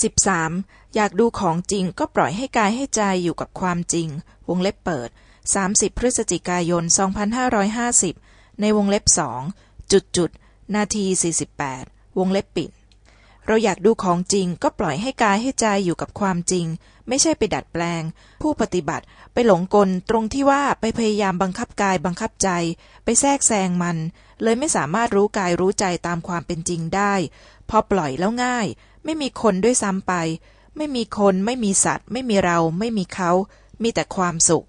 13. อยากดูของจริงก็ปล่อยให้กายให้ใจอยู่กับความจริง วงเล็บเปิด30พฤศจิกายน2550ในวงเล็บสองจุดจุดนาที48วงเล็บปิด เราอยากดูของจริงก็ปล่อยให้กายให้ใจอยู่กับความจริง ไม่ใช่ไปดัดแปลง ผู้ปฏิบัติไปหลงกลตรงที่ว่าไปพยายามบังคับกายบังคับใจ ไปแทรกแซงมัน เลยไม่สามารถรู้กายรู้ใจตามความเป็นจริงได้ พอปล่อยแล้วง่าย ไม่มีคนด้วยซ้ำไป ไม่มีคน ไม่มีสัตว์ ไม่มีเรา ไม่มีเขา มีแต่ความสุข